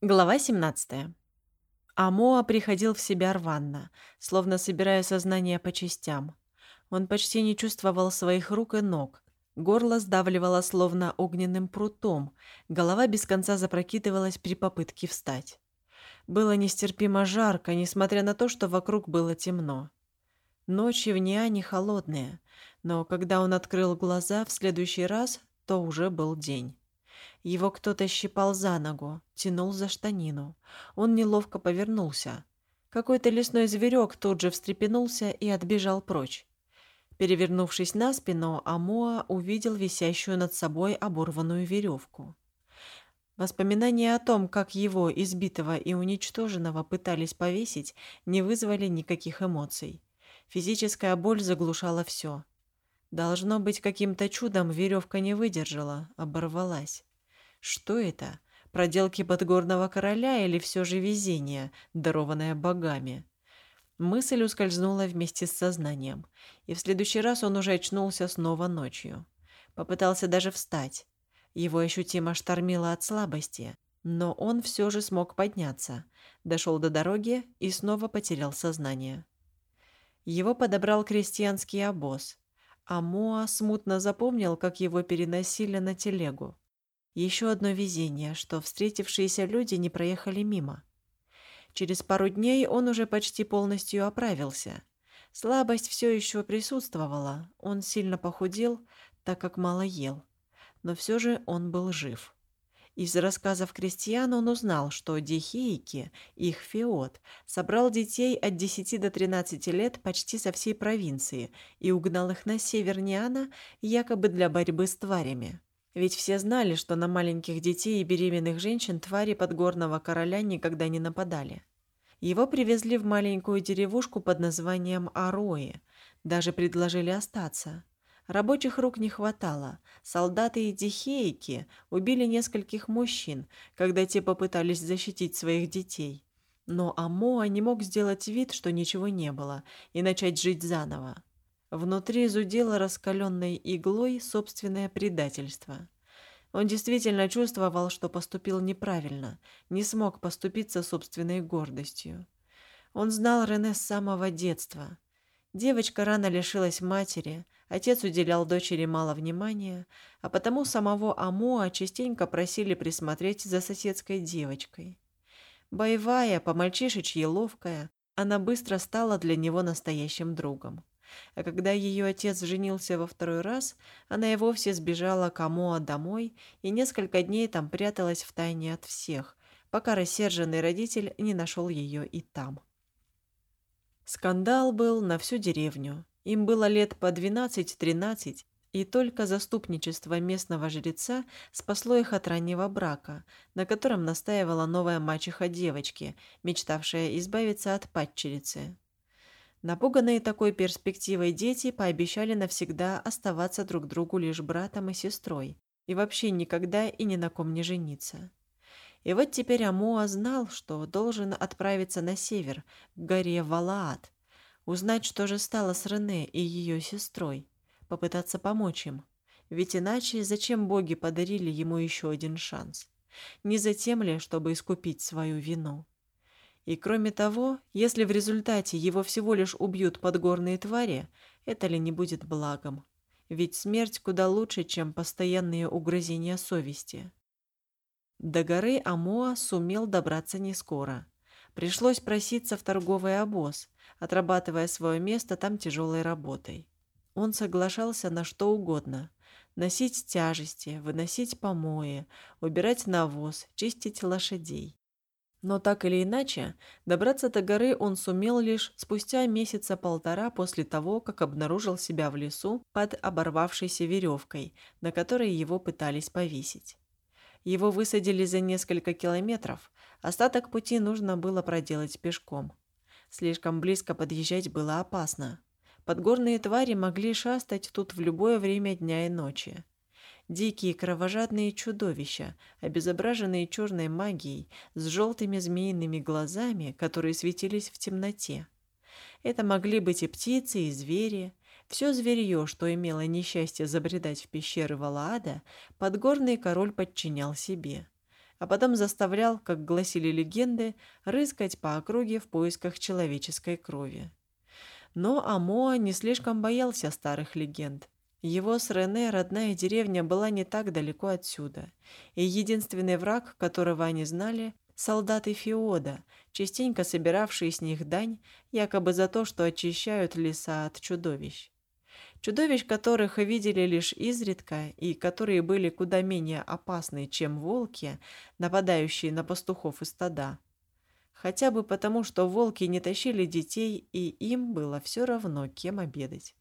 Глава 17. Амоа приходил в себя рванно, словно собирая сознание по частям. Он почти не чувствовал своих рук и ног. Горло сдавливало словно огненным прутом, голова без конца запрокидывалась при попытке встать. Было нестерпимо жарко, несмотря на то, что вокруг было темно. Ночи в Ниане холодные, но когда он открыл глаза в следующий раз, то уже был день. Его кто-то щипал за ногу, тянул за штанину. Он неловко повернулся. Какой-то лесной зверек тут же встрепенулся и отбежал прочь. Перевернувшись на спину, Амоа увидел висящую над собой оборванную веревку. Воспоминания о том, как его, избитого и уничтоженного, пытались повесить, не вызвали никаких эмоций. Физическая боль заглушала все. Должно быть, каким-то чудом веревка не выдержала, оборвалась. Что это? Проделки подгорного короля или все же везение, дарованное богами? Мысль ускользнула вместе с сознанием, и в следующий раз он уже очнулся снова ночью. Попытался даже встать. Его ощутимо штормило от слабости, но он все же смог подняться, дошел до дороги и снова потерял сознание. Его подобрал крестьянский обоз, а Моа смутно запомнил, как его переносили на телегу. Еще одно везение, что встретившиеся люди не проехали мимо. Через пару дней он уже почти полностью оправился. Слабость все еще присутствовала, он сильно похудел, так как мало ел. Но все же он был жив. Из рассказов крестьян он узнал, что Дихейки, их феод, собрал детей от 10 до 13 лет почти со всей провинции и угнал их на север Ниана якобы для борьбы с тварями. Ведь все знали, что на маленьких детей и беременных женщин твари подгорного короля никогда не нападали. Его привезли в маленькую деревушку под названием Арои. Даже предложили остаться. Рабочих рук не хватало. Солдаты и дихейки убили нескольких мужчин, когда те попытались защитить своих детей. Но Амоа не мог сделать вид, что ничего не было, и начать жить заново. Внутри зудело раскаленной иглой собственное предательство. Он действительно чувствовал, что поступил неправильно, не смог поступиться собственной гордостью. Он знал Рене с самого детства. Девочка рано лишилась матери, отец уделял дочери мало внимания, а потому самого Амоа частенько просили присмотреть за соседской девочкой. Боевая, по-мальчишечьи ловкая, она быстро стала для него настоящим другом. А когда ее отец женился во второй раз, она и вовсе сбежала к Амоа домой и несколько дней там пряталась в тайне от всех, пока рассерженный родитель не нашел ее и там. Скандал был на всю деревню. Им было лет по 12-13, и только заступничество местного жреца спасло их от раннего брака, на котором настаивала новая мачеха девочки, мечтавшая избавиться от падчерицы. Напуганные такой перспективой дети пообещали навсегда оставаться друг другу лишь братом и сестрой и вообще никогда и ни на ком не жениться. И вот теперь Амоа знал, что должен отправиться на север, к горе Валаат, узнать, что же стало с Рене и ее сестрой, попытаться помочь им. Ведь иначе зачем боги подарили ему еще один шанс? Не затем ли, чтобы искупить свою вину? И кроме того, если в результате его всего лишь убьют подгорные твари, это ли не будет благом? Ведь смерть куда лучше, чем постоянные угрызения совести. До горы Амоа сумел добраться не скоро. Пришлось проситься в торговый обоз, отрабатывая свое место там тяжелой работой. Он соглашался на что угодно. Носить тяжести, выносить помои, убирать навоз, чистить лошадей. Но так или иначе, добраться до горы он сумел лишь спустя месяца полтора после того, как обнаружил себя в лесу под оборвавшейся веревкой, на которой его пытались повесить. Его высадили за несколько километров, остаток пути нужно было проделать пешком. Слишком близко подъезжать было опасно. Подгорные твари могли шастать тут в любое время дня и ночи. Дикие кровожадные чудовища, обезображенные черной магией, с желтыми змеиными глазами, которые светились в темноте. Это могли быть и птицы, и звери. Все зверье, что имело несчастье забредать в пещеры Валаада, подгорный король подчинял себе. а потом заставлял, как гласили легенды, рыскать по округе в поисках человеческой крови. Но Амоа не слишком боялся старых легенд. Его с Рене родная деревня была не так далеко отсюда, и единственный враг, которого они знали, солдаты Феода, частенько собиравшие с них дань, якобы за то, что очищают леса от чудовищ. Чудовищ, которых видели лишь изредка и которые были куда менее опасны, чем волки, нападающие на пастухов и стада. Хотя бы потому, что волки не тащили детей, и им было все равно, кем обедать.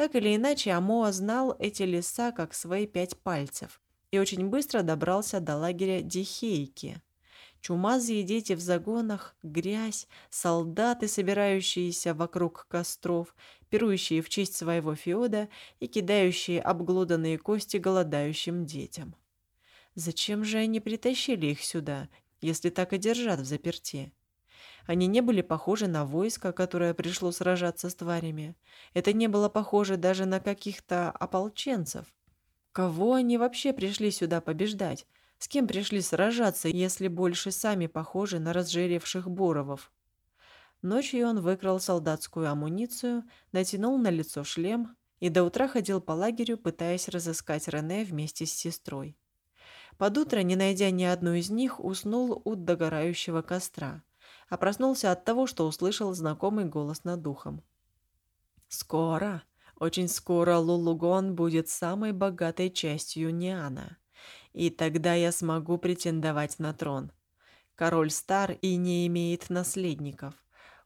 Так или иначе, Амоа знал эти леса как свои пять пальцев и очень быстро добрался до лагеря Дихейки. Чумазые дети в загонах, грязь, солдаты, собирающиеся вокруг костров, пирующие в честь своего феода и кидающие обглоданные кости голодающим детям. Зачем же они притащили их сюда, если так и держат в заперти? Они не были похожи на войско, которое пришло сражаться с тварями. Это не было похоже даже на каких-то ополченцев. Кого они вообще пришли сюда побеждать? С кем пришли сражаться, если больше сами похожи на разжиревших боровов? Ночью он выкрал солдатскую амуницию, натянул на лицо шлем и до утра ходил по лагерю, пытаясь разыскать Рене вместе с сестрой. Под утро, не найдя ни одну из них, уснул у догорающего костра, а проснулся от того, что услышал знакомый голос над духом. «Скоро, очень скоро Лулугон будет самой богатой частью Ниана и тогда я смогу претендовать на трон. Король стар и не имеет наследников.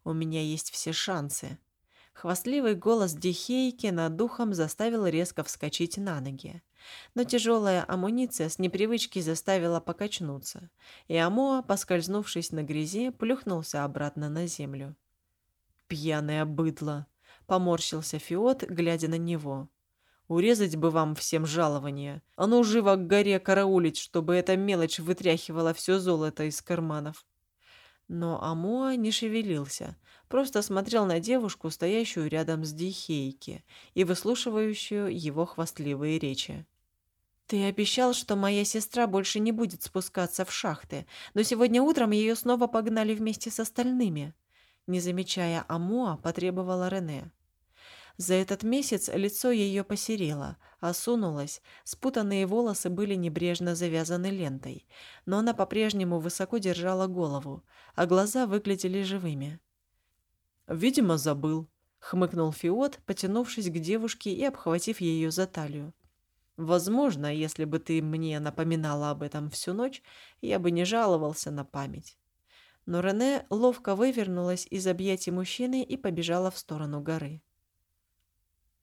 У меня есть все шансы. Хвастливый голос Дихейки над духом заставил резко вскочить на ноги. Но тяжелая амуниция с непривычки заставила покачнуться, и Амоа, поскользнувшись на грязи, плюхнулся обратно на землю. «Пьяное быдло!» — поморщился Фиот, глядя на него. Урезать бы вам всем жалование. А ну живо к горе караулить, чтобы эта мелочь вытряхивала все золото из карманов. Но Амуа не шевелился, просто смотрел на девушку, стоящую рядом с Дихейки и выслушивающую его хвастливые речи. «Ты обещал, что моя сестра больше не будет спускаться в шахты, но сегодня утром ее снова погнали вместе с остальными», не замечая Амуа, потребовала Рене. За этот месяц лицо ее посерело, осунулось, спутанные волосы были небрежно завязаны лентой, но она по-прежнему высоко держала голову, а глаза выглядели живыми. «Видимо, забыл», — хмыкнул Фиот, потянувшись к девушке и обхватив ее за талию. «Возможно, если бы ты мне напоминала об этом всю ночь, я бы не жаловался на память». Но Рене ловко вывернулась из объятий мужчины и побежала в сторону горы.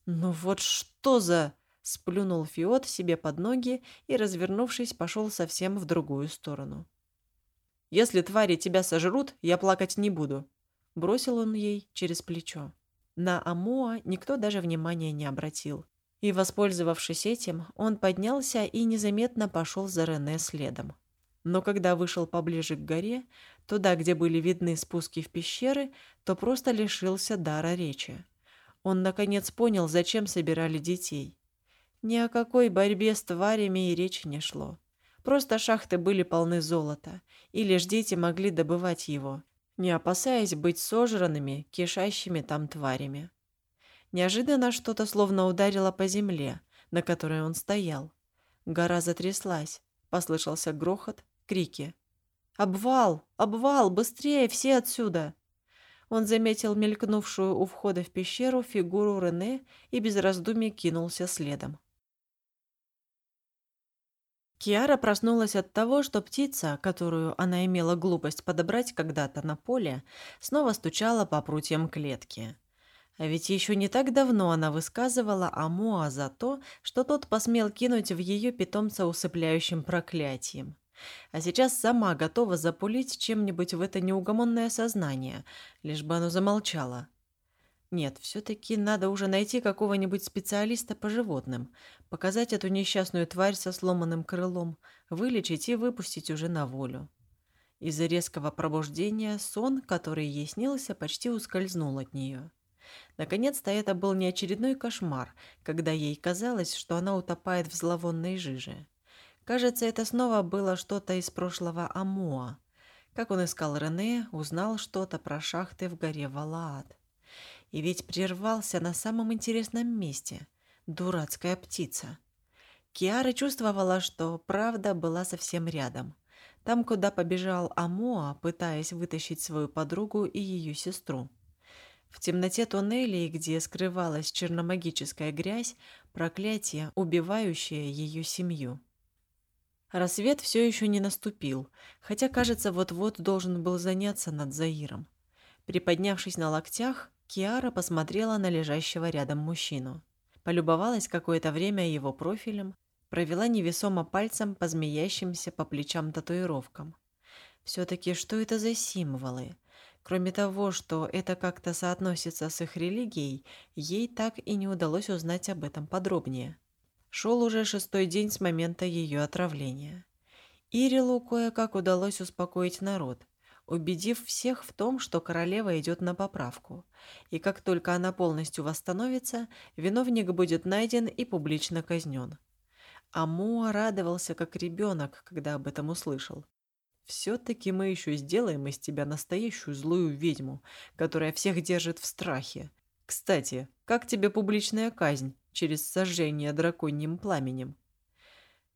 «Ну вот что за...» — сплюнул Фиот себе под ноги и, развернувшись, пошел совсем в другую сторону. «Если твари тебя сожрут, я плакать не буду», — бросил он ей через плечо. На Амоа никто даже внимания не обратил. И, воспользовавшись этим, он поднялся и незаметно пошел за Рене следом. Но когда вышел поближе к горе, туда, где были видны спуски в пещеры, то просто лишился дара речи. Он, наконец, понял, зачем собирали детей. Ни о какой борьбе с тварями и речи не шло. Просто шахты были полны золота, и лишь дети могли добывать его, не опасаясь быть сожранными, кишащими там тварями. Неожиданно что-то словно ударило по земле, на которой он стоял. Гора затряслась, послышался грохот, крики. «Обвал! Обвал! Быстрее! Все отсюда!» Он заметил мелькнувшую у входа в пещеру фигуру Рене и без раздумий кинулся следом. Киара проснулась от того, что птица, которую она имела глупость подобрать когда-то на поле, снова стучала по прутьям клетки. А ведь еще не так давно она высказывала Амуа за то, что тот посмел кинуть в ее питомца усыпляющим проклятием а сейчас сама готова запулить чем-нибудь в это неугомонное сознание, лишь бы оно замолчало. Нет, все-таки надо уже найти какого-нибудь специалиста по животным, показать эту несчастную тварь со сломанным крылом, вылечить и выпустить уже на волю. Из-за резкого пробуждения сон, который ей снился, почти ускользнул от нее. Наконец-то это был не очередной кошмар, когда ей казалось, что она утопает в зловонной жиже. Кажется, это снова было что-то из прошлого Амоа. Как он искал Рене, узнал что-то про шахты в горе Валаат. И ведь прервался на самом интересном месте. Дурацкая птица. Киара чувствовала, что правда была совсем рядом. Там, куда побежал Амоа, пытаясь вытащить свою подругу и ее сестру. В темноте туннелей, где скрывалась черномагическая грязь, проклятие, убивающее ее семью. Рассвет все еще не наступил, хотя, кажется, вот-вот должен был заняться над Заиром. Приподнявшись на локтях, Киара посмотрела на лежащего рядом мужчину. Полюбовалась какое-то время его профилем, провела невесомо пальцем по змеящимся по плечам татуировкам. Все-таки что это за символы? Кроме того, что это как-то соотносится с их религией, ей так и не удалось узнать об этом подробнее. Шел уже шестой день с момента ее отравления. Ирилу кое-как удалось успокоить народ, убедив всех в том, что королева идет на поправку, и как только она полностью восстановится, виновник будет найден и публично казнен. А Муа радовался как ребенок, когда об этом услышал. «Все-таки мы еще сделаем из тебя настоящую злую ведьму, которая всех держит в страхе. Кстати, как тебе публичная казнь через сожжение драконьим пламенем?»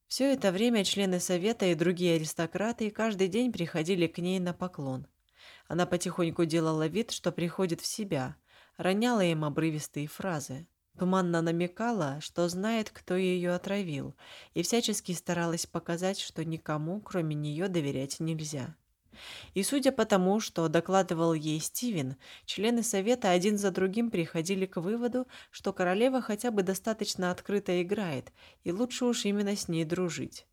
Все это время члены совета и другие аристократы каждый день приходили к ней на поклон. Она потихоньку делала вид, что приходит в себя, роняла им обрывистые фразы. Туманно намекала, что знает, кто ее отравил, и всячески старалась показать, что никому, кроме нее, доверять нельзя. И судя по тому, что докладывал ей Стивен, члены совета один за другим приходили к выводу, что королева хотя бы достаточно открыто играет, и лучше уж именно с ней дружить.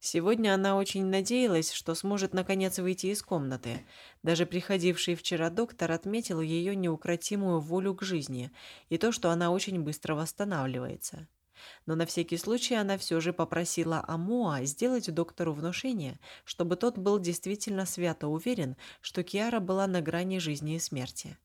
Сегодня она очень надеялась, что сможет наконец выйти из комнаты. Даже приходивший вчера доктор отметил ее неукротимую волю к жизни и то, что она очень быстро восстанавливается. Но на всякий случай она все же попросила Амоа сделать доктору внушение, чтобы тот был действительно свято уверен, что Киара была на грани жизни и смерти.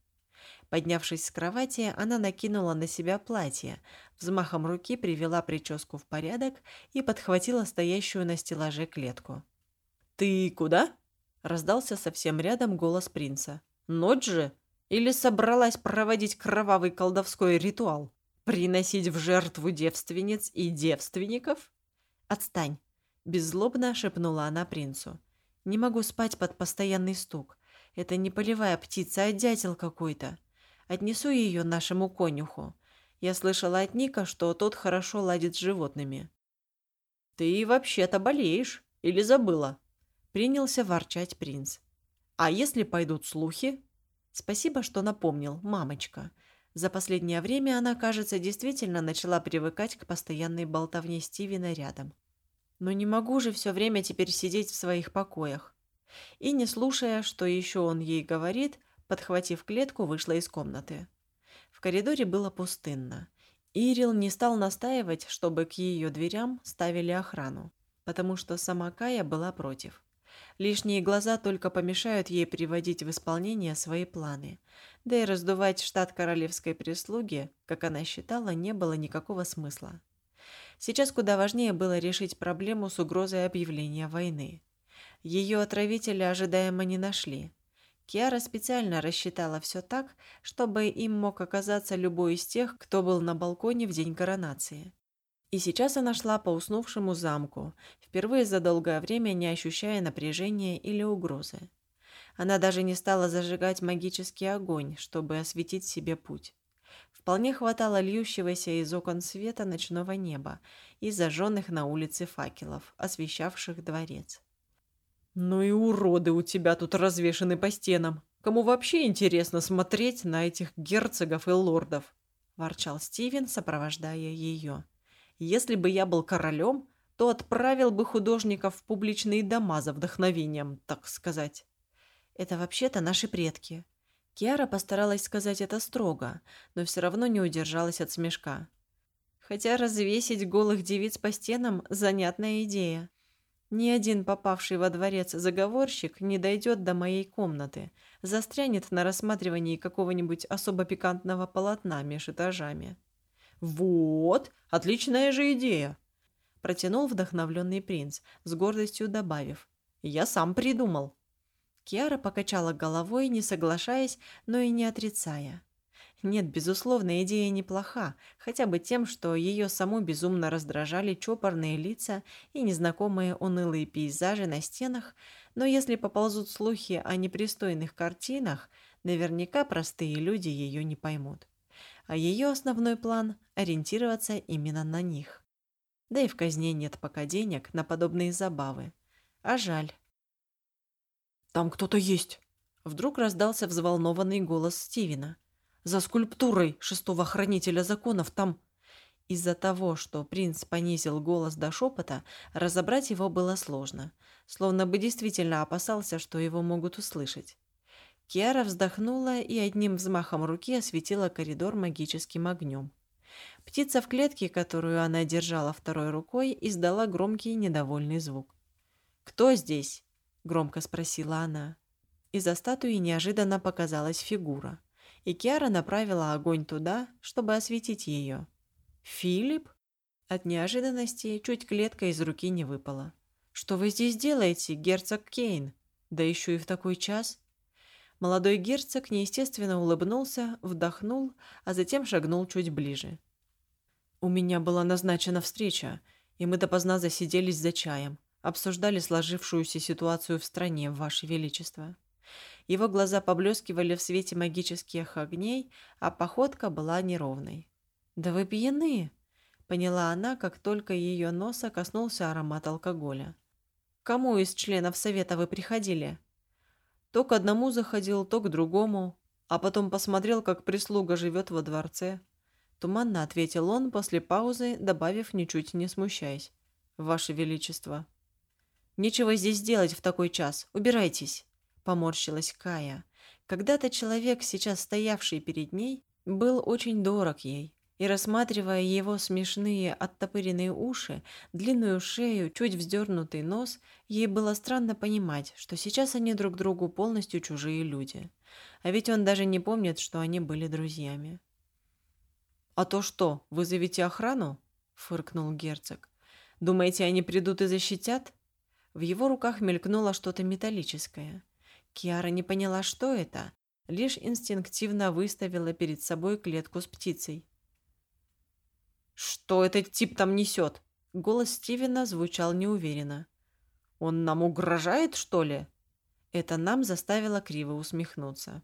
Поднявшись с кровати, она накинула на себя платье, взмахом руки привела прическу в порядок и подхватила стоящую на стеллаже клетку. «Ты куда?» – раздался совсем рядом голос принца. «Ночь же? Или собралась проводить кровавый колдовской ритуал? Приносить в жертву девственниц и девственников?» «Отстань!» – беззлобно шепнула она принцу. «Не могу спать под постоянный стук. Это не полевая птица, а дятел какой-то. Отнесу ее нашему конюху. Я слышала от Ника, что тот хорошо ладит с животными. «Ты вообще-то болеешь. Или забыла?» Принялся ворчать принц. «А если пойдут слухи?» «Спасибо, что напомнил, мамочка». За последнее время она, кажется, действительно начала привыкать к постоянной болтовне Стивена рядом. Но не могу же все время теперь сидеть в своих покоях. И, не слушая, что еще он ей говорит, подхватив клетку, вышла из комнаты. В коридоре было пустынно. Ирил не стал настаивать, чтобы к ее дверям ставили охрану, потому что сама Кая была против. Лишние глаза только помешают ей приводить в исполнение свои планы. Да и раздувать штат королевской прислуги, как она считала, не было никакого смысла. Сейчас куда важнее было решить проблему с угрозой объявления войны. Ее отравителя ожидаемо не нашли. Киара специально рассчитала все так, чтобы им мог оказаться любой из тех, кто был на балконе в день коронации. И сейчас она шла по уснувшему замку, впервые за долгое время не ощущая напряжения или угрозы. Она даже не стала зажигать магический огонь, чтобы осветить себе путь. Вполне хватало льющегося из окон света ночного неба и зажженных на улице факелов, освещавших дворец. «Ну и уроды у тебя тут развешаны по стенам. Кому вообще интересно смотреть на этих герцогов и лордов?» – ворчал Стивен, сопровождая ее. «Если бы я был королем, то отправил бы художников в публичные дома за вдохновением, так сказать». «Это вообще-то наши предки». Киара постаралась сказать это строго, но все равно не удержалась от смешка. Хотя развесить голых девиц по стенам – занятная идея. Ни один попавший во дворец заговорщик не дойдет до моей комнаты, застрянет на рассматривании какого-нибудь особо пикантного полотна меж этажами. «Вот, отличная же идея!» протянул вдохновленный принц, с гордостью добавив. «Я сам придумал». Киара покачала головой, не соглашаясь, но и не отрицая. Нет, безусловно, идея неплоха, хотя бы тем, что ее саму безумно раздражали чопорные лица и незнакомые унылые пейзажи на стенах, но если поползут слухи о непристойных картинах, наверняка простые люди ее не поймут. А ее основной план – ориентироваться именно на них. Да и в казне нет пока денег на подобные забавы. А жаль. «Там кто-то есть!» Вдруг раздался взволнованный голос Стивена – за скульптурой шестого хранителя законов там... Из-за того, что принц понизил голос до шепота, разобрать его было сложно, словно бы действительно опасался, что его могут услышать. Киара вздохнула и одним взмахом руки осветила коридор магическим огнем. Птица в клетке, которую она держала второй рукой, издала громкий недовольный звук. «Кто здесь?» – громко спросила она. Из-за статуи неожиданно показалась фигура – и Киара направила огонь туда, чтобы осветить ее. «Филипп?» От неожиданности чуть клетка из руки не выпала. «Что вы здесь делаете, герцог Кейн? Да еще и в такой час?» Молодой герцог неестественно улыбнулся, вдохнул, а затем шагнул чуть ближе. «У меня была назначена встреча, и мы допоздна засиделись за чаем, обсуждали сложившуюся ситуацию в стране, Ваше Величество». Его глаза поблескивали в свете магических огней, а походка была неровной. «Да вы пьяны!» — поняла она, как только ее носа коснулся аромат алкоголя. «Кому из членов совета вы приходили?» То к одному заходил, то к другому, а потом посмотрел, как прислуга живет во дворце. Туманно ответил он после паузы, добавив, ничуть не смущаясь. «Ваше Величество». «Нечего здесь делать в такой час. Убирайтесь». – поморщилась Кая. Когда-то человек, сейчас стоявший перед ней, был очень дорог ей. И рассматривая его смешные оттопыренные уши, длинную шею, чуть вздернутый нос, ей было странно понимать, что сейчас они друг другу полностью чужие люди. А ведь он даже не помнит, что они были друзьями. «А то что, вызовите охрану?» – фыркнул герцог. «Думаете, они придут и защитят?» В его руках мелькнуло что-то металлическое – Киара не поняла, что это, лишь инстинктивно выставила перед собой клетку с птицей. «Что этот тип там несет?» Голос Стивена звучал неуверенно. «Он нам угрожает, что ли?» Это нам заставило криво усмехнуться.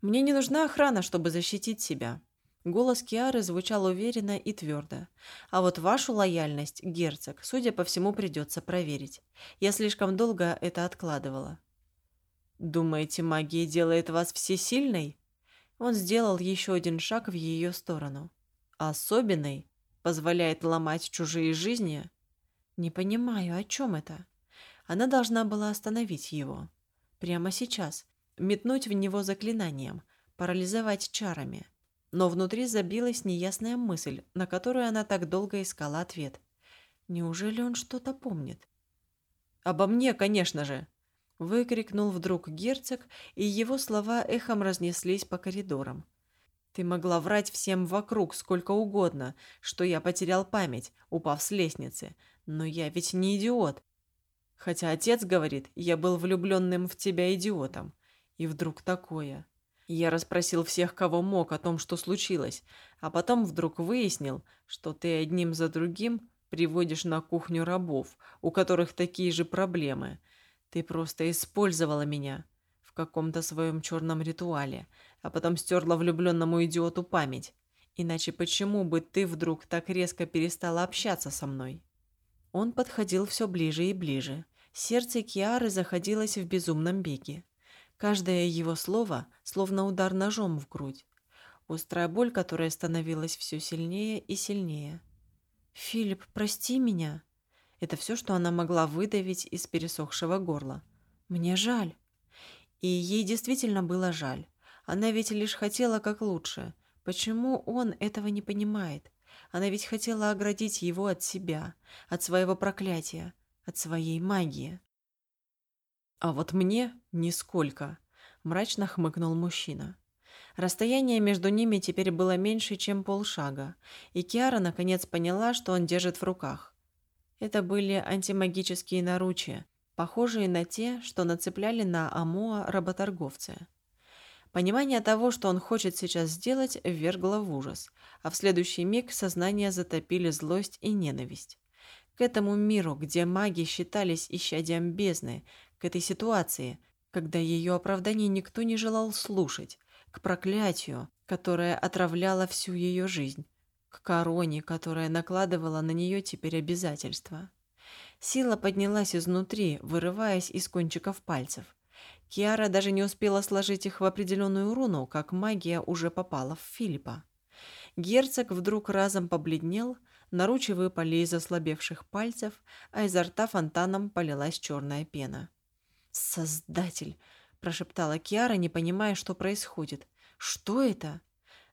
«Мне не нужна охрана, чтобы защитить себя». Голос Киары звучал уверенно и твердо. «А вот вашу лояльность, герцог, судя по всему, придется проверить. Я слишком долго это откладывала». «Думаете, магия делает вас всесильной?» Он сделал еще один шаг в ее сторону. «Особенной? Позволяет ломать чужие жизни?» «Не понимаю, о чем это?» Она должна была остановить его. Прямо сейчас. Метнуть в него заклинанием, парализовать чарами. Но внутри забилась неясная мысль, на которую она так долго искала ответ. Неужели он что-то помнит? «Обо мне, конечно же!» Выкрикнул вдруг герцог, и его слова эхом разнеслись по коридорам. «Ты могла врать всем вокруг сколько угодно, что я потерял память, упав с лестницы, но я ведь не идиот. Хотя отец говорит, я был влюбленным в тебя идиотом. И вдруг такое. Я расспросил всех, кого мог, о том, что случилось, а потом вдруг выяснил, что ты одним за другим приводишь на кухню рабов, у которых такие же проблемы – ты просто использовала меня каком-то своем черном ритуале, а потом стерла влюбленному идиоту память. Иначе почему бы ты вдруг так резко перестала общаться со мной? Он подходил все ближе и ближе. Сердце Киары заходилось в безумном беге. Каждое его слово словно удар ножом в грудь. Острая боль, которая становилась все сильнее и сильнее. «Филипп, прости меня!» Это все, что она могла выдавить из пересохшего горла. «Мне жаль». И ей действительно было жаль. Она ведь лишь хотела как лучше. Почему он этого не понимает? Она ведь хотела оградить его от себя, от своего проклятия, от своей магии. «А вот мне нисколько», – мрачно хмыкнул мужчина. Расстояние между ними теперь было меньше, чем полшага, и Киара наконец поняла, что он держит в руках. Это были антимагические наручия, похожие на те, что нацепляли на Амоа работорговцы. Понимание того, что он хочет сейчас сделать, ввергло в ужас, а в следующий миг сознание затопили злость и ненависть. К этому миру, где маги считались исчадием бездны, к этой ситуации, когда ее оправдание никто не желал слушать, к проклятию, которое отравляло всю ее жизнь, к короне, которая накладывала на нее теперь обязательства. Сила поднялась изнутри, вырываясь из кончиков пальцев. Киара даже не успела сложить их в определенную руну, как магия уже попала в Филиппа. Герцог вдруг разом побледнел, наручи выпали из ослабевших пальцев, а изо рта фонтаном полилась черная пена. «Создатель!» – прошептала Киара, не понимая, что происходит. «Что это?»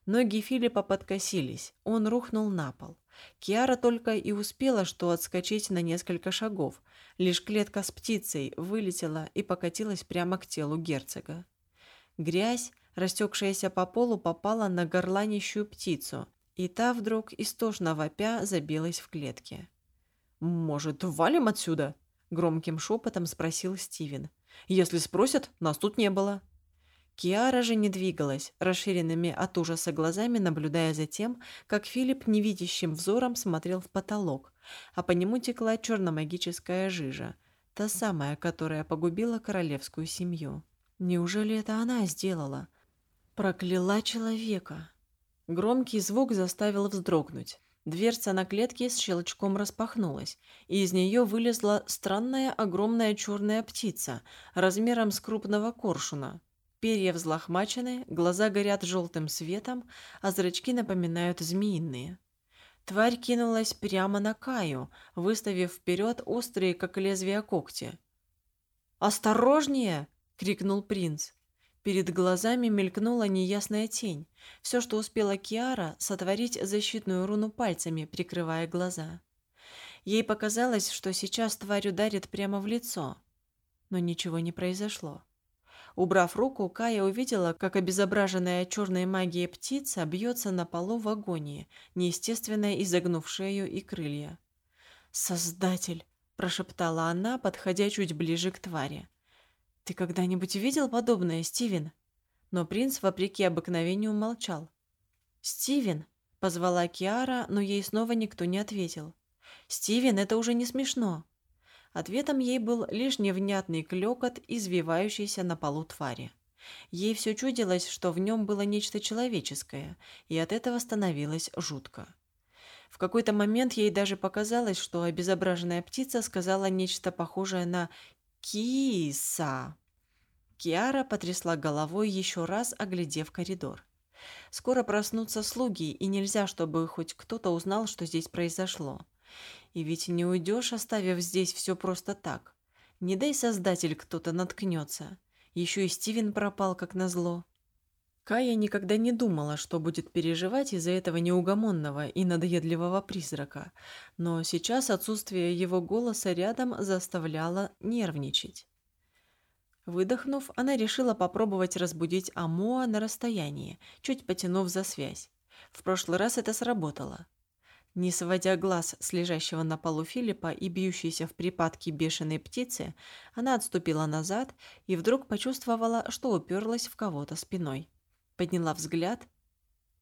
Ноги Филиппа подкосились, он рухнул на пол. Киара только и успела что отскочить на несколько шагов. Лишь клетка с птицей вылетела и покатилась прямо к телу герцога. Грязь, растекшаяся по полу, попала на горланищую птицу, и та вдруг, истошно вопя, забилась в клетке. «Может, валим отсюда?» – громким шепотом спросил Стивен. «Если спросят, нас тут не было». Киара же не двигалась, расширенными от ужаса глазами, наблюдая за тем, как Филипп невидящим взором смотрел в потолок, а по нему текла черномагическая жижа, та самая, которая погубила королевскую семью. Неужели это она сделала? Прокляла человека. Громкий звук заставил вздрогнуть. Дверца на клетке с щелчком распахнулась, и из нее вылезла странная огромная черная птица размером с крупного коршуна, Перья взлохмачены, глаза горят желтым светом, а зрачки напоминают змеиные. Тварь кинулась прямо на Каю, выставив вперед острые, как лезвия когти. «Осторожнее!» — крикнул принц. Перед глазами мелькнула неясная тень. Все, что успела Киара, сотворить защитную руну пальцами, прикрывая глаза. Ей показалось, что сейчас тварь ударит прямо в лицо. Но ничего не произошло. Убрав руку, Кая увидела, как обезображенная черной магией птица бьется на полу в агонии, неестественно изогнув шею и крылья. «Создатель!» – прошептала она, подходя чуть ближе к твари. «Ты когда-нибудь видел подобное, Стивен?» Но принц, вопреки обыкновению, молчал. «Стивен!» – позвала Киара, но ей снова никто не ответил. «Стивен, это уже не смешно!» Ответом ей был лишь невнятный клёкот, извивающийся на полу твари. Ей все чудилось, что в нем было нечто человеческое, и от этого становилось жутко. В какой-то момент ей даже показалось, что обезображенная птица сказала нечто похожее на «киса». Киара потрясла головой еще раз, оглядев коридор. Скоро проснутся слуги, и нельзя, чтобы хоть кто-то узнал, что здесь произошло. И ведь не уйдешь, оставив здесь все просто так. Не дай создатель кто-то наткнется. Еще и Стивен пропал, как назло. Кая никогда не думала, что будет переживать из-за этого неугомонного и надоедливого призрака, но сейчас отсутствие его голоса рядом заставляло нервничать. Выдохнув, она решила попробовать разбудить Амоа на расстоянии, чуть потянув за связь. В прошлый раз это сработало. Не сводя глаз с лежащего на полу Филиппа и бьющейся в припадке бешеной птицы, она отступила назад и вдруг почувствовала, что уперлась в кого-то спиной. Подняла взгляд.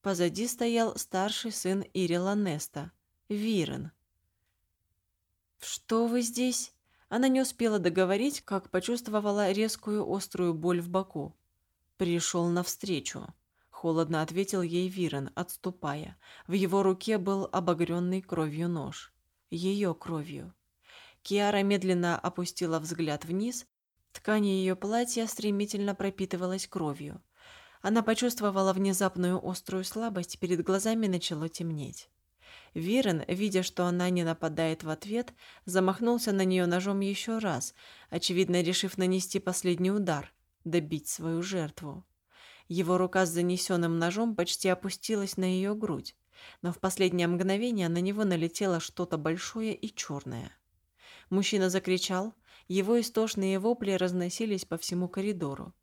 Позади стоял старший сын Ирила Неста, Вирен. «Что вы здесь?» Она не успела договорить, как почувствовала резкую острую боль в боку. Пришел навстречу. Холодно ответил ей Вирен, отступая. В его руке был обогренный кровью нож. Ее кровью. Киара медленно опустила взгляд вниз. Ткань ее платья стремительно пропитывалась кровью. Она почувствовала внезапную острую слабость, перед глазами начало темнеть. Вирен, видя, что она не нападает в ответ, замахнулся на нее ножом еще раз, очевидно решив нанести последний удар, добить свою жертву. Его рука с занесенным ножом почти опустилась на ее грудь, но в последнее мгновение на него налетело что-то большое и черное. Мужчина закричал, его истошные вопли разносились по всему коридору.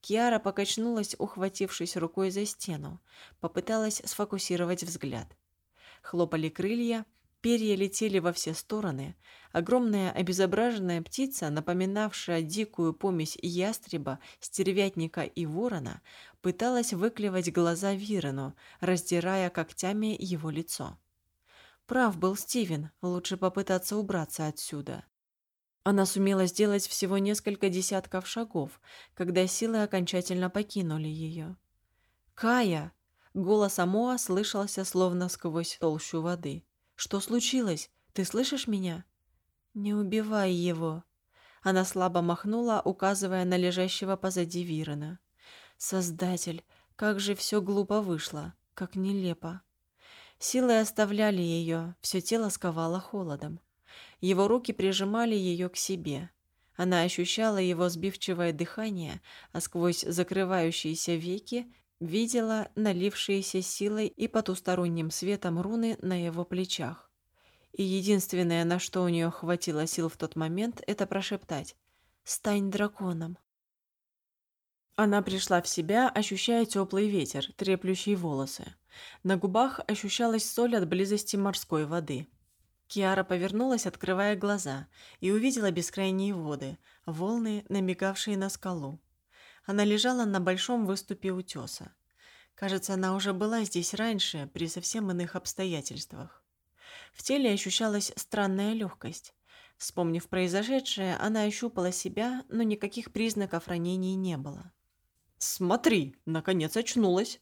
Киара покачнулась, ухватившись рукой за стену, попыталась сфокусировать взгляд. Хлопали крылья, Перья летели во все стороны. Огромная обезображенная птица, напоминавшая дикую помесь ястреба, стервятника и ворона, пыталась выклевать глаза Вирену, раздирая когтями его лицо. Прав был Стивен, лучше попытаться убраться отсюда. Она сумела сделать всего несколько десятков шагов, когда силы окончательно покинули ее. «Кая!» Голос Амоа слышался словно сквозь толщу воды. «Что случилось? Ты слышишь меня?» «Не убивай его!» Она слабо махнула, указывая на лежащего позади Вирена. «Создатель, как же все глупо вышло, как нелепо!» Силы оставляли ее, все тело сковало холодом. Его руки прижимали ее к себе. Она ощущала его сбивчивое дыхание, а сквозь закрывающиеся веки видела налившиеся силой и потусторонним светом руны на его плечах. И единственное, на что у нее хватило сил в тот момент, это прошептать «Стань драконом». Она пришла в себя, ощущая теплый ветер, треплющий волосы. На губах ощущалась соль от близости морской воды. Киара повернулась, открывая глаза, и увидела бескрайние воды, волны, намекавшие на скалу. Она лежала на большом выступе утеса. Кажется, она уже была здесь раньше, при совсем иных обстоятельствах. В теле ощущалась странная легкость. Вспомнив произошедшее, она ощупала себя, но никаких признаков ранений не было. «Смотри, наконец очнулась!»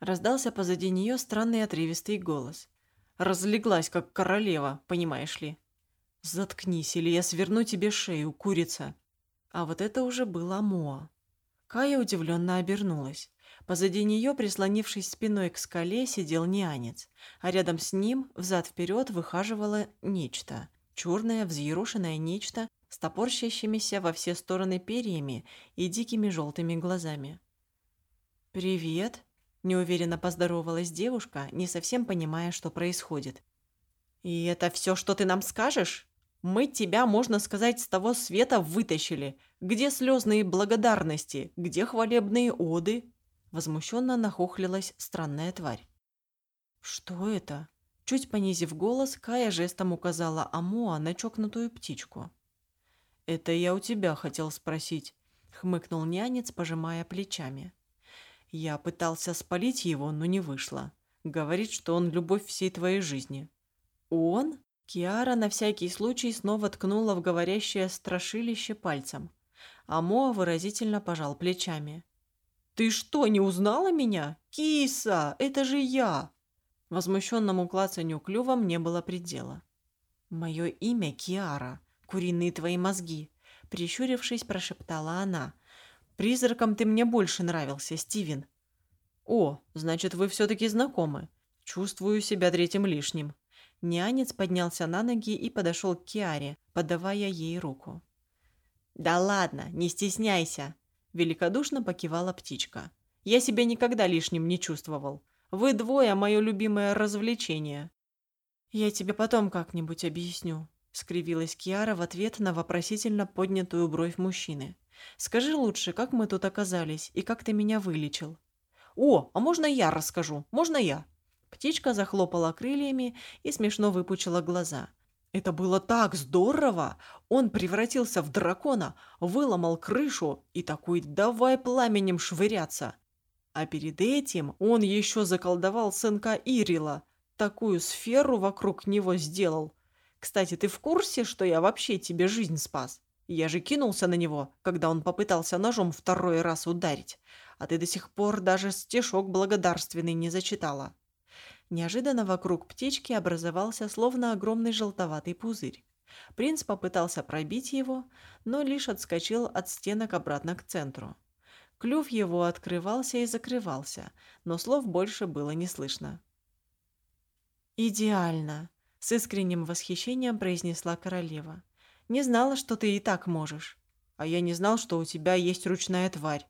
Раздался позади нее странный отрывистый голос. Разлеглась, как королева, понимаешь ли. «Заткнись, или я сверну тебе шею, курица!» А вот это уже было Моа. Кая удивленно обернулась. Позади нее, прислонившись спиной к скале, сидел нянец, а рядом с ним взад-вперед выхаживало нечто. Черное, взъерошенное нечто с топорщащимися во все стороны перьями и дикими желтыми глазами. «Привет!» – неуверенно поздоровалась девушка, не совсем понимая, что происходит. «И это все, что ты нам скажешь?» Мы тебя, можно сказать, с того света вытащили. Где слезные благодарности? Где хвалебные оды?» Возмущенно нахохлилась странная тварь. «Что это?» Чуть понизив голос, Кая жестом указала Амоа на чокнутую птичку. «Это я у тебя хотел спросить», — хмыкнул нянец, пожимая плечами. «Я пытался спалить его, но не вышло. Говорит, что он любовь всей твоей жизни». «Он?» Киара на всякий случай снова ткнула в говорящее страшилище пальцем. А Моа выразительно пожал плечами. «Ты что, не узнала меня? Киса, это же я!» Возмущенному клацанью клювом не было предела. «Мое имя Киара. Куриные твои мозги!» Прищурившись, прошептала она. «Призраком ты мне больше нравился, Стивен». «О, значит, вы все-таки знакомы. Чувствую себя третьим лишним», Нянец поднялся на ноги и подошел к Киаре, подавая ей руку. «Да ладно, не стесняйся!» – великодушно покивала птичка. «Я себя никогда лишним не чувствовал. Вы двое – мое любимое развлечение». «Я тебе потом как-нибудь объясню», – скривилась Киара в ответ на вопросительно поднятую бровь мужчины. «Скажи лучше, как мы тут оказались и как ты меня вылечил?» «О, а можно я расскажу? Можно я?» Птичка захлопала крыльями и смешно выпучила глаза. Это было так здорово! Он превратился в дракона, выломал крышу и такой «давай пламенем швыряться!» А перед этим он еще заколдовал сынка Ирила, такую сферу вокруг него сделал. Кстати, ты в курсе, что я вообще тебе жизнь спас? Я же кинулся на него, когда он попытался ножом второй раз ударить, а ты до сих пор даже стишок благодарственный не зачитала. Неожиданно вокруг птички образовался словно огромный желтоватый пузырь. Принц попытался пробить его, но лишь отскочил от стенок обратно к центру. Клюв его открывался и закрывался, но слов больше было не слышно. «Идеально!» — с искренним восхищением произнесла королева. «Не знала, что ты и так можешь. А я не знал, что у тебя есть ручная тварь.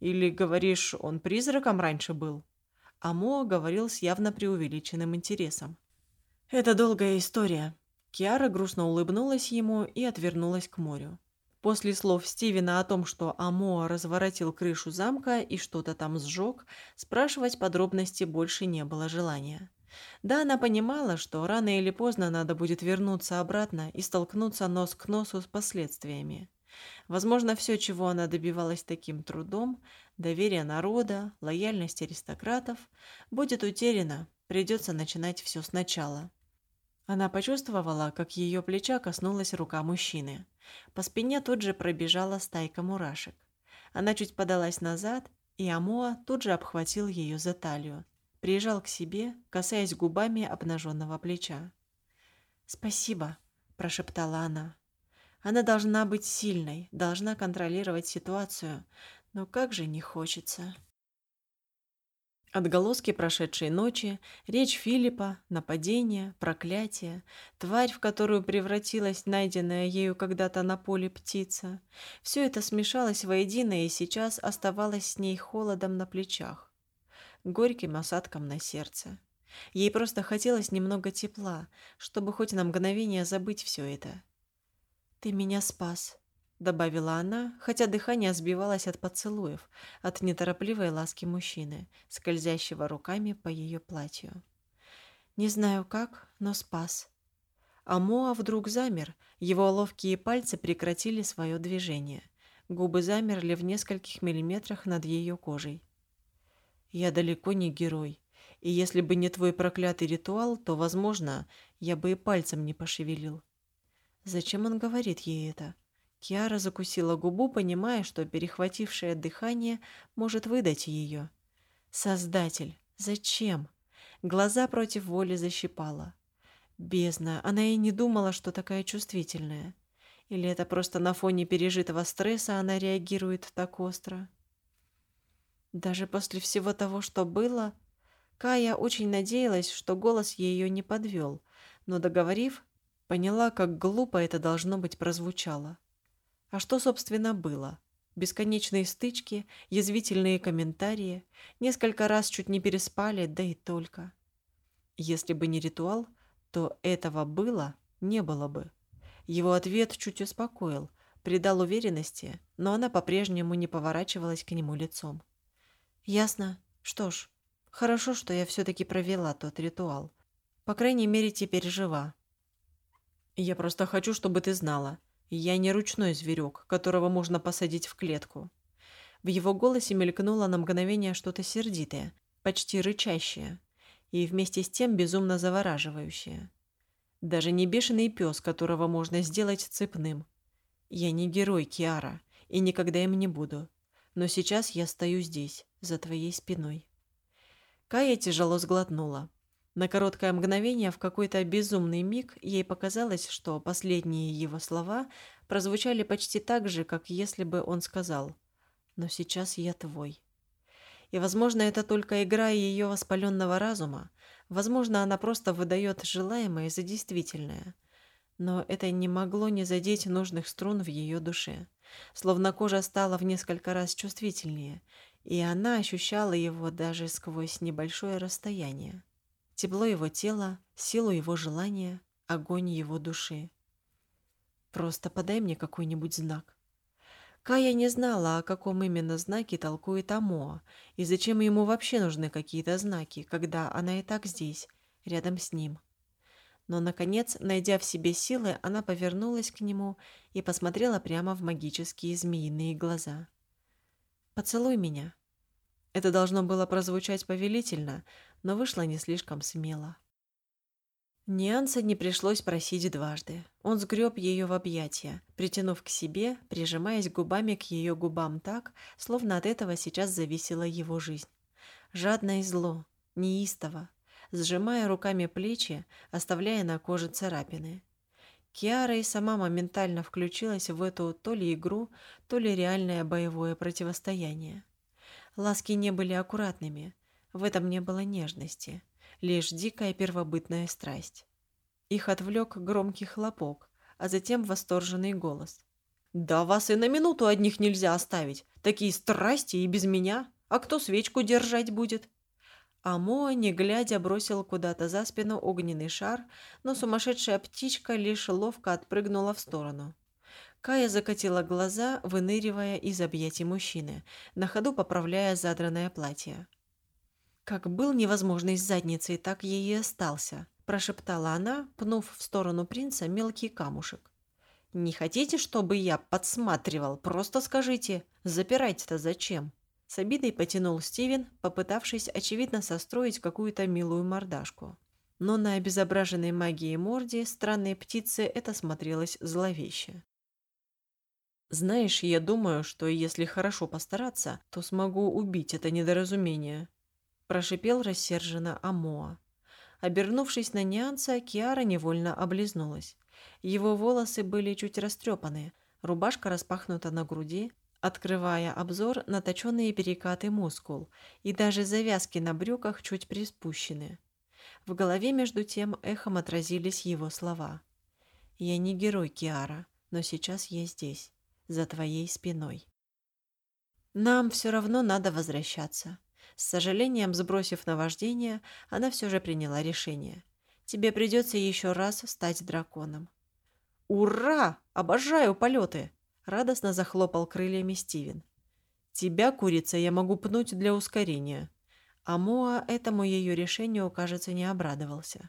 Или, говоришь, он призраком раньше был?» А Моа говорил с явно преувеличенным интересом. «Это долгая история». Киара грустно улыбнулась ему и отвернулась к морю. После слов Стивена о том, что Амоа разворотил крышу замка и что-то там сжег, спрашивать подробности больше не было желания. Да, она понимала, что рано или поздно надо будет вернуться обратно и столкнуться нос к носу с последствиями. Возможно, все, чего она добивалась таким трудом, доверие народа, лояльность аристократов, будет утеряно, придется начинать все сначала. Она почувствовала, как ее плеча коснулась рука мужчины. По спине тут же пробежала стайка мурашек. Она чуть подалась назад, и Амоа тут же обхватил ее за талию, прижал к себе, касаясь губами обнаженного плеча. «Спасибо», – прошептала она. Она должна быть сильной, должна контролировать ситуацию, но как же не хочется. Отголоски прошедшей ночи, речь Филиппа, нападение, проклятие, тварь, в которую превратилась найденная ею когда-то на поле птица. Все это смешалось воедино и сейчас оставалось с ней холодом на плечах, горьким осадком на сердце. Ей просто хотелось немного тепла, чтобы хоть на мгновение забыть все это. «Ты меня спас», — добавила она, хотя дыхание сбивалось от поцелуев, от неторопливой ласки мужчины, скользящего руками по ее платью. «Не знаю как, но спас». А Моа вдруг замер, его ловкие пальцы прекратили свое движение. Губы замерли в нескольких миллиметрах над ее кожей. «Я далеко не герой, и если бы не твой проклятый ритуал, то, возможно, я бы и пальцем не пошевелил». Зачем он говорит ей это? Киара закусила губу, понимая, что перехватившее дыхание может выдать ее. Создатель, зачем? Глаза против воли защипала. Бездна, она и не думала, что такая чувствительная. Или это просто на фоне пережитого стресса она реагирует так остро? Даже после всего того, что было, Кая очень надеялась, что голос ее не подвел, но, договорив, поняла, как глупо это должно быть прозвучало. А что, собственно, было? Бесконечные стычки, язвительные комментарии, несколько раз чуть не переспали, да и только. Если бы не ритуал, то этого было, не было бы. Его ответ чуть успокоил, придал уверенности, но она по-прежнему не поворачивалась к нему лицом. «Ясно. Что ж, хорошо, что я все-таки провела тот ритуал. По крайней мере, теперь жива». «Я просто хочу, чтобы ты знала. Я не ручной зверек, которого можно посадить в клетку. В его голосе мелькнуло на мгновение что-то сердитое, почти рычащее, и вместе с тем безумно завораживающее. Даже не бешеный пес, которого можно сделать цепным. Я не герой, Киара, и никогда им не буду. Но сейчас я стою здесь, за твоей спиной. Кая тяжело сглотнула. На короткое мгновение, в какой-то безумный миг, ей показалось, что последние его слова прозвучали почти так же, как если бы он сказал «Но сейчас я твой». И, возможно, это только игра ее воспаленного разума, возможно, она просто выдает желаемое за действительное. Но это не могло не задеть нужных струн в ее душе. Словно кожа стала в несколько раз чувствительнее, и она ощущала его даже сквозь небольшое расстояние тепло его тела, силу его желания, огонь его души. Просто подай мне какой-нибудь знак. Кая не знала, о каком именно знаке толкует Амоа, и зачем ему вообще нужны какие-то знаки, когда она и так здесь, рядом с ним. Но, наконец, найдя в себе силы, она повернулась к нему и посмотрела прямо в магические змеиные глаза. «Поцелуй меня». Это должно было прозвучать повелительно, но вышло не слишком смело. Нюанса не пришлось просить дважды. Он сгреб ее в объятия, притянув к себе, прижимаясь губами к ее губам так, словно от этого сейчас зависела его жизнь. Жадно и зло, неистово, сжимая руками плечи, оставляя на коже царапины. Киара и сама моментально включилась в эту то ли игру, то ли реальное боевое противостояние. Ласки не были аккуратными – в этом не было нежности, лишь дикая первобытная страсть. Их отвлек громкий хлопок, а затем восторженный голос. «Да вас и на минуту одних нельзя оставить. Такие страсти и без меня. А кто свечку держать будет?» А Моа, не глядя, бросил куда-то за спину огненный шар, но сумасшедшая птичка лишь ловко отпрыгнула в сторону. Кая закатила глаза, выныривая из объятий мужчины, на ходу поправляя задранное платье. Как был невозможной задницей, так ей и остался, прошептала она, пнув в сторону принца мелкий камушек. «Не хотите, чтобы я подсматривал? Просто скажите, запирать-то зачем?» С обидой потянул Стивен, попытавшись, очевидно, состроить какую-то милую мордашку. Но на обезображенной магией морде странной птицы это смотрелось зловеще. «Знаешь, я думаю, что если хорошо постараться, то смогу убить это недоразумение», – прошипел рассерженно Амоа. Обернувшись на Нианца, Киара невольно облизнулась. Его волосы были чуть растрепаны, рубашка распахнута на груди, открывая обзор на точенные перекаты мускул, и даже завязки на брюках чуть приспущены. В голове, между тем, эхом отразились его слова. «Я не герой, Киара, но сейчас я здесь, за твоей спиной». «Нам все равно надо возвращаться». С сожалением, сбросив наваждение, она все же приняла решение. «Тебе придется еще раз стать драконом». «Ура! Обожаю полеты!» Радостно захлопал крыльями Стивен. «Тебя, курица, я могу пнуть для ускорения». А Моа этому ее решению, кажется, не обрадовался.